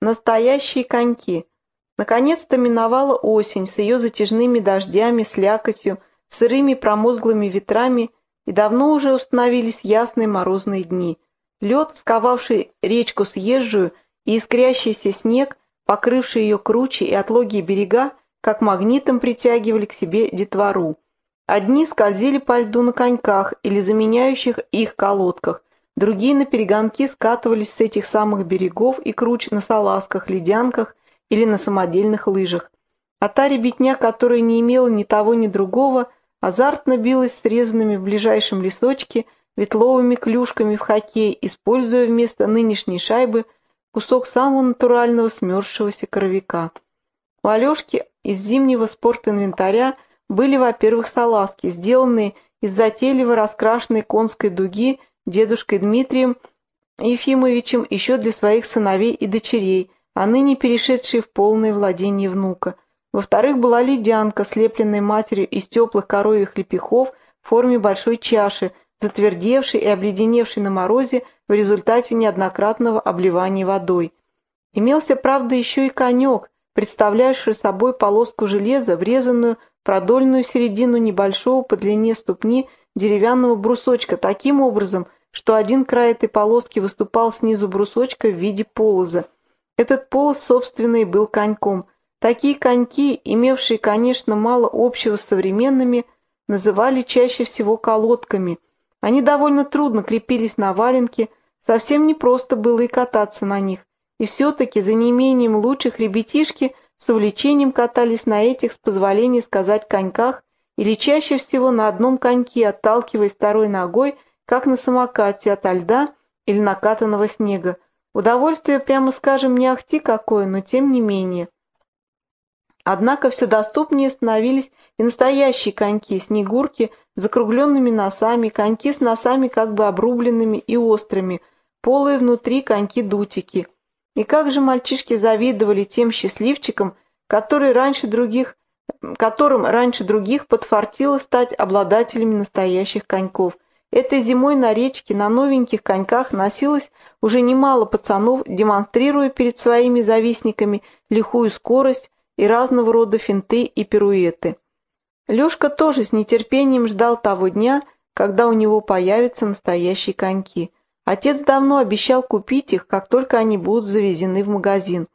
Настоящие коньки. Наконец-то миновала осень с ее затяжными дождями, слякотью, сырыми промозглыми ветрами, и давно уже установились ясные морозные дни. Лед, сковавший речку съезжую, и искрящийся снег, покрывший ее круче и отлогие берега, как магнитом притягивали к себе детвору. Одни скользили по льду на коньках или заменяющих их колодках, Другие на перегонки скатывались с этих самых берегов и круч на салазках, ледянках или на самодельных лыжах. А та ребятня, которая не имела ни того, ни другого, азартно билась срезанными в ближайшем лесочке ветловыми клюшками в хоккей, используя вместо нынешней шайбы кусок самого натурального смерзшегося коровика. У Алешки из зимнего спортинвентаря были, во-первых, салазки, сделанные из затейливо раскрашенной конской дуги дедушкой Дмитрием Ефимовичем еще для своих сыновей и дочерей, а ныне перешедшие в полное владение внука. Во-вторых, была ледянка, слепленная матерью из теплых коровьих лепехов в форме большой чаши, затвердевшей и обледеневшей на морозе в результате неоднократного обливания водой. Имелся, правда, еще и конек, представлявший собой полоску железа, врезанную продольную середину небольшого по длине ступни деревянного брусочка таким образом, что один край этой полоски выступал снизу брусочка в виде полоза. Этот полоз, собственно, и был коньком. Такие коньки, имевшие, конечно, мало общего с современными, называли чаще всего колодками. Они довольно трудно крепились на валенке, совсем непросто было и кататься на них. И все-таки за неимением лучших ребятишки с увлечением катались на этих, с позволения сказать, коньках, или чаще всего на одном коньке, отталкиваясь второй ногой как на самокате ото льда или накатанного снега. Удовольствие, прямо скажем, не ахти какое, но тем не менее. Однако все доступнее становились и настоящие коньки, снегурки с закругленными носами, коньки с носами как бы обрубленными и острыми, полые внутри коньки-дутики. И как же мальчишки завидовали тем счастливчикам, которые раньше других, которым раньше других подфартило стать обладателями настоящих коньков – Этой зимой на речке на новеньких коньках носилось уже немало пацанов, демонстрируя перед своими завистниками лихую скорость и разного рода финты и пируэты. Лешка тоже с нетерпением ждал того дня, когда у него появятся настоящие коньки. Отец давно обещал купить их, как только они будут завезены в магазин.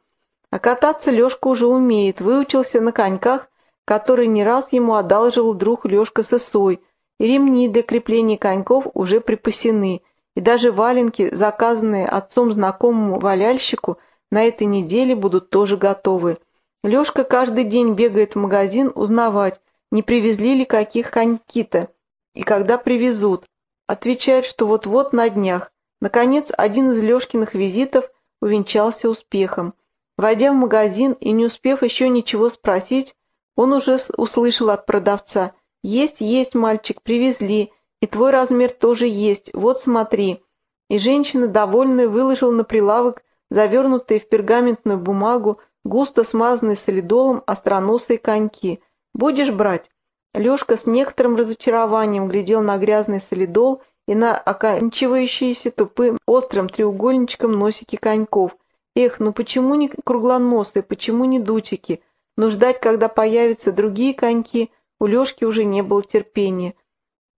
А кататься Лешка уже умеет, выучился на коньках, которые не раз ему одалживал друг Лешка Сысой – и ремни для крепления коньков уже припасены, и даже валенки, заказанные отцом знакомому валяльщику, на этой неделе будут тоже готовы. Лешка каждый день бегает в магазин узнавать, не привезли ли каких коньки-то, и когда привезут. Отвечает, что вот-вот на днях. Наконец, один из Лешкиных визитов увенчался успехом. Войдя в магазин и не успев еще ничего спросить, он уже услышал от продавца – «Есть, есть, мальчик, привезли. И твой размер тоже есть. Вот смотри». И женщина, довольная, выложила на прилавок завернутые в пергаментную бумагу, густо смазанные солидолом остроносые коньки. «Будешь брать?» Лешка с некоторым разочарованием глядел на грязный солидол и на оканчивающиеся тупым острым треугольничком носики коньков. Эх, ну почему не круглоносые, почему не дутики? Но ждать, когда появятся другие коньки – у Лешки уже не было терпения.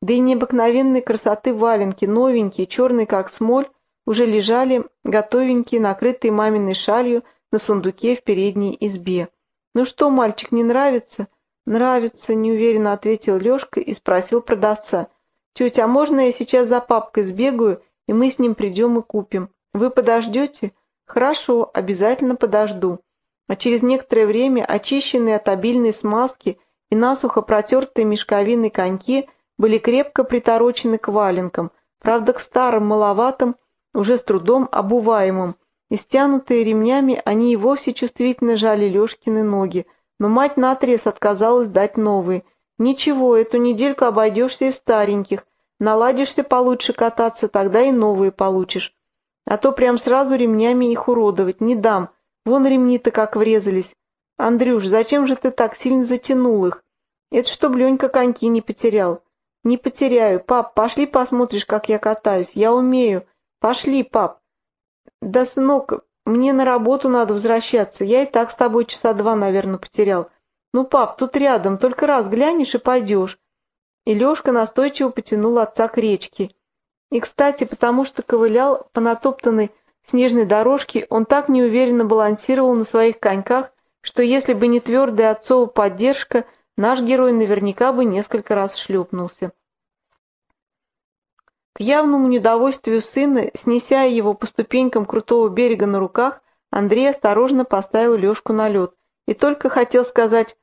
Да и необыкновенной красоты валенки, новенькие, черные как смоль, уже лежали, готовенькие, накрытые маминой шалью на сундуке в передней избе. «Ну что, мальчик, не нравится?» «Нравится», — неуверенно ответил Лешка и спросил продавца. «Тетя, а можно я сейчас за папкой сбегаю, и мы с ним придем и купим? Вы подождете?» «Хорошо, обязательно подожду». А через некоторое время очищенные от обильной смазки и насухо протертые мешковины коньки были крепко приторочены к валенкам, правда к старым маловатым, уже с трудом обуваемым, и стянутые ремнями они и вовсе чувствительно жали Лешкины ноги, но мать наотрез отказалась дать новые. «Ничего, эту недельку обойдешься и в стареньких, наладишься получше кататься, тогда и новые получишь. А то прям сразу ремнями их уродовать не дам, вон ремни-то как врезались. Андрюш, зачем же ты так сильно затянул их? Это чтоб Ленька коньки не потерял. Не потеряю. Пап, пошли посмотришь, как я катаюсь. Я умею. Пошли, пап. Да, сынок, мне на работу надо возвращаться. Я и так с тобой часа два, наверное, потерял. Ну, пап, тут рядом, только раз глянешь и пойдешь. И Лешка настойчиво потянул отца к речке. И, кстати, потому что ковылял по натоптанной снежной дорожке, он так неуверенно балансировал на своих коньках, что если бы не твердая отцова поддержка, наш герой наверняка бы несколько раз шлепнулся. К явному недовольствию сына, снеся его по ступенькам крутого берега на руках, Андрей осторожно поставил Лешку на лед и только хотел сказать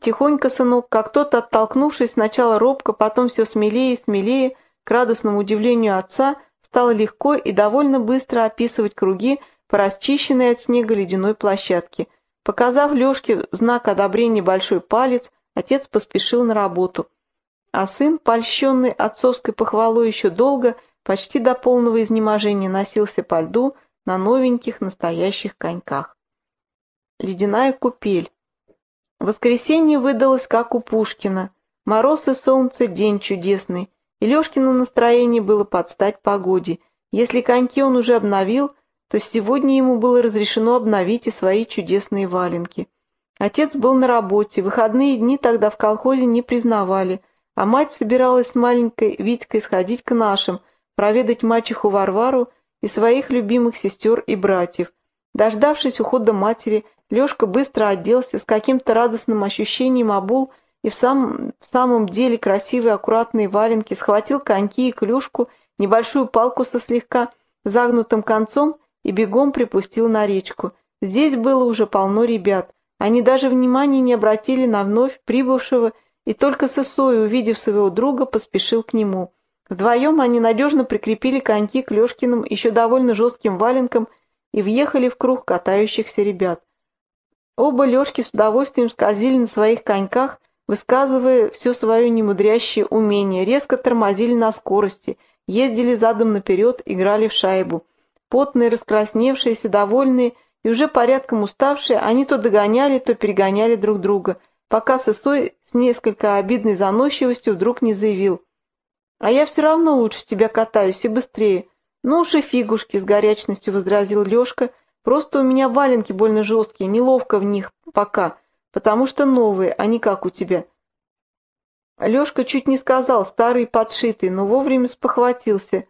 «Тихонько, сынок», как тот, оттолкнувшись сначала робко, потом все смелее и смелее, к радостному удивлению отца, стал легко и довольно быстро описывать круги по расчищенной от снега ледяной площадке. Показав Лешке знак одобрения большой палец, отец поспешил на работу – а сын, польщенный отцовской похвалой еще долго, почти до полного изнеможения носился по льду на новеньких настоящих коньках. Ледяная купель. Воскресенье выдалось, как у Пушкина. Мороз и солнце, день чудесный. И Лешкино настроение было под стать погоде. Если коньки он уже обновил, то сегодня ему было разрешено обновить и свои чудесные валенки. Отец был на работе, выходные дни тогда в колхозе не признавали – а мать собиралась с маленькой Витькой сходить к нашим, проведать мачеху Варвару и своих любимых сестер и братьев. Дождавшись ухода матери, Лешка быстро оделся с каким-то радостным ощущением обул и в, сам, в самом деле красивые аккуратные валенки, схватил коньки и клюшку, небольшую палку со слегка загнутым концом и бегом припустил на речку. Здесь было уже полно ребят. Они даже внимания не обратили на вновь прибывшего и только Сысой, увидев своего друга, поспешил к нему. Вдвоем они надежно прикрепили коньки к Лешкиным еще довольно жестким валенкам и въехали в круг катающихся ребят. Оба Лешки с удовольствием скользили на своих коньках, высказывая все свое немудрящее умение, резко тормозили на скорости, ездили задом наперед, играли в шайбу. Потные, раскрасневшиеся, довольные и уже порядком уставшие, они то догоняли, то перегоняли друг друга – пока Сысой с несколько обидной заносчивостью вдруг не заявил. «А я все равно лучше тебя катаюсь и быстрее». «Ну уж и фигушки», — с горячностью возразил Лешка, «просто у меня валенки больно жесткие, неловко в них пока, потому что новые, а не как у тебя». Лешка чуть не сказал «старый подшитый», но вовремя спохватился.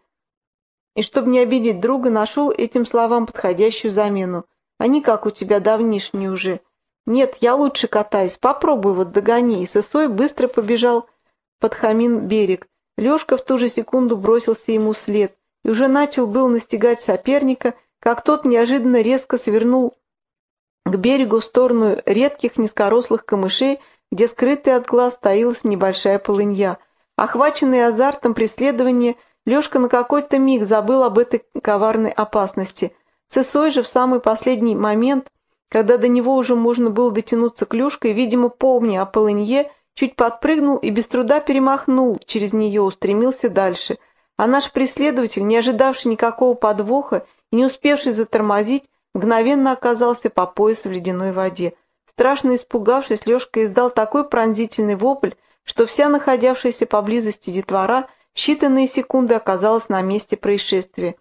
И, чтобы не обидеть друга, нашел этим словам подходящую замену. «Они как у тебя давнишние уже». «Нет, я лучше катаюсь. Попробуй вот догони». И Сысой быстро побежал под Хамин берег. Лешка в ту же секунду бросился ему вслед и уже начал был настигать соперника, как тот неожиданно резко свернул к берегу в сторону редких низкорослых камышей, где скрытый от глаз таилась небольшая полынья. Охваченный азартом преследования, Лешка на какой-то миг забыл об этой коварной опасности. Цесой же в самый последний момент когда до него уже можно было дотянуться клюшкой, видимо, помня о полынье, чуть подпрыгнул и без труда перемахнул через нее, устремился дальше. А наш преследователь, не ожидавший никакого подвоха и не успевший затормозить, мгновенно оказался по пояс в ледяной воде. Страшно испугавшись, Лешка издал такой пронзительный вопль, что вся находявшаяся поблизости детвора в считанные секунды оказалась на месте происшествия.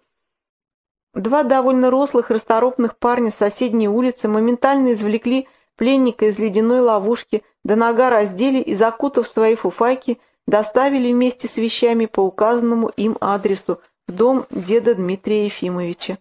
Два довольно рослых расторопных парня с соседней улицы моментально извлекли пленника из ледяной ловушки, до нога раздели и, закутав свои фуфайки, доставили вместе с вещами по указанному им адресу в дом деда Дмитрия Ефимовича.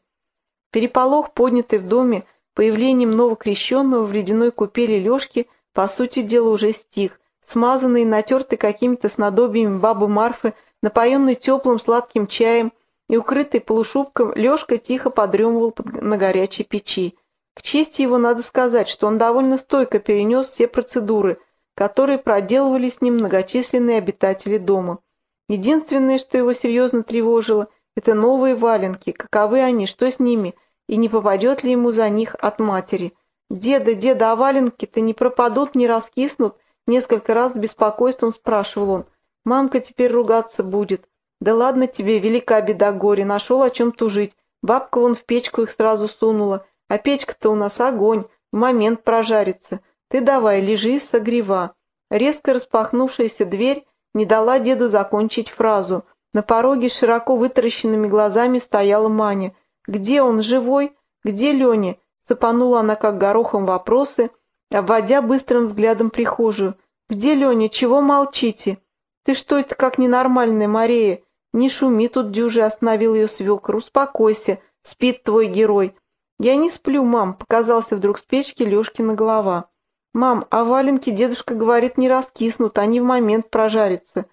Переполох, поднятый в доме появлением новокрещенного в ледяной купели Лешки, по сути дела уже стих, смазанный и натертый какими-то снадобьями бабы Марфы, напоенный теплым сладким чаем – и, укрытый полушубком, Лешка тихо подремывал на горячей печи. К чести его надо сказать, что он довольно стойко перенес все процедуры, которые проделывали с ним многочисленные обитатели дома. Единственное, что его серьезно тревожило, это новые валенки, каковы они, что с ними, и не попадет ли ему за них от матери. «Деда, деда, а валенки-то не пропадут, не раскиснут?» Несколько раз с беспокойством спрашивал он. «Мамка теперь ругаться будет». Да ладно тебе, велика беда горе, нашел о чем тужить. Бабка вон в печку их сразу сунула, а печка-то у нас огонь, в момент прожарится. Ты давай, лежи, согрева. Резко распахнувшаяся дверь не дала деду закончить фразу. На пороге с широко вытаращенными глазами стояла Маня. «Где он, живой?» Где Леня?» Сыпанула она как горохом вопросы, обводя быстрым взглядом прихожую. «Где Леня? Чего молчите?» «Ты что это как ненормальная, Мария? Не шуми тут, дюжи!» остановил ее свекр. «Успокойся, спит твой герой». «Я не сплю, мам», — показался вдруг с печки Лешкина голова. «Мам, а валенки дедушка говорит не раскиснут, они в момент прожарятся».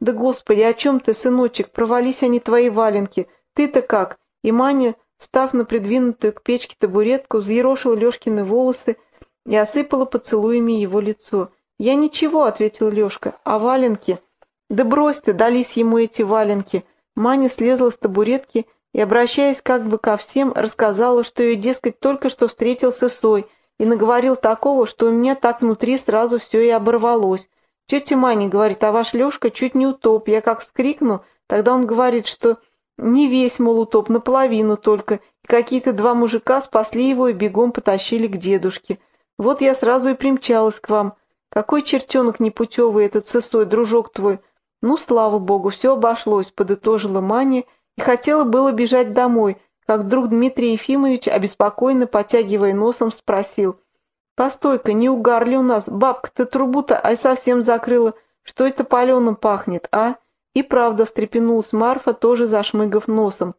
«Да господи, о чем ты, сыночек? Провались они твои валенки. Ты-то как?» И Маня, став на придвинутую к печке табуретку, взъерошила Лешкины волосы и осыпала поцелуями его лицо. «Я ничего», — ответил Лешка, — «а валенки?» «Да брось ты, дались ему эти валенки». Маня слезла с табуретки и, обращаясь как бы ко всем, рассказала, что ее, дескать, только что встретился Сой и наговорил такого, что у меня так внутри сразу все и оборвалось. Тетя Маня говорит, а ваш Лешка чуть не утоп. Я как скрикну, тогда он говорит, что не весь, мол, утоп, наполовину только, и какие-то два мужика спасли его и бегом потащили к дедушке. Вот я сразу и примчалась к вам. Какой чертенок непутевый этот сысой, дружок твой. Ну, слава богу, все обошлось, подытожила Маня и хотела было бежать домой, как вдруг Дмитрий Ефимович, обеспокоенно потягивая носом, спросил. «Постой-ка, не угар ли у нас? Бабка-то трубу-то ай совсем закрыла. Что это паленым пахнет, а?» И правда встрепенулась Марфа, тоже зашмыгав носом.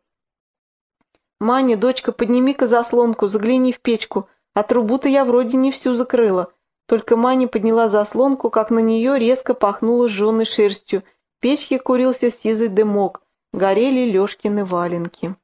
«Маня, дочка, подними-ка заслонку, загляни в печку, а трубу-то я вроде не всю закрыла». Только Маня подняла заслонку, как на нее резко пахнуло сжженной шерстью. Печке курился сизый дымок горели Лешкины валенки.